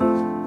아!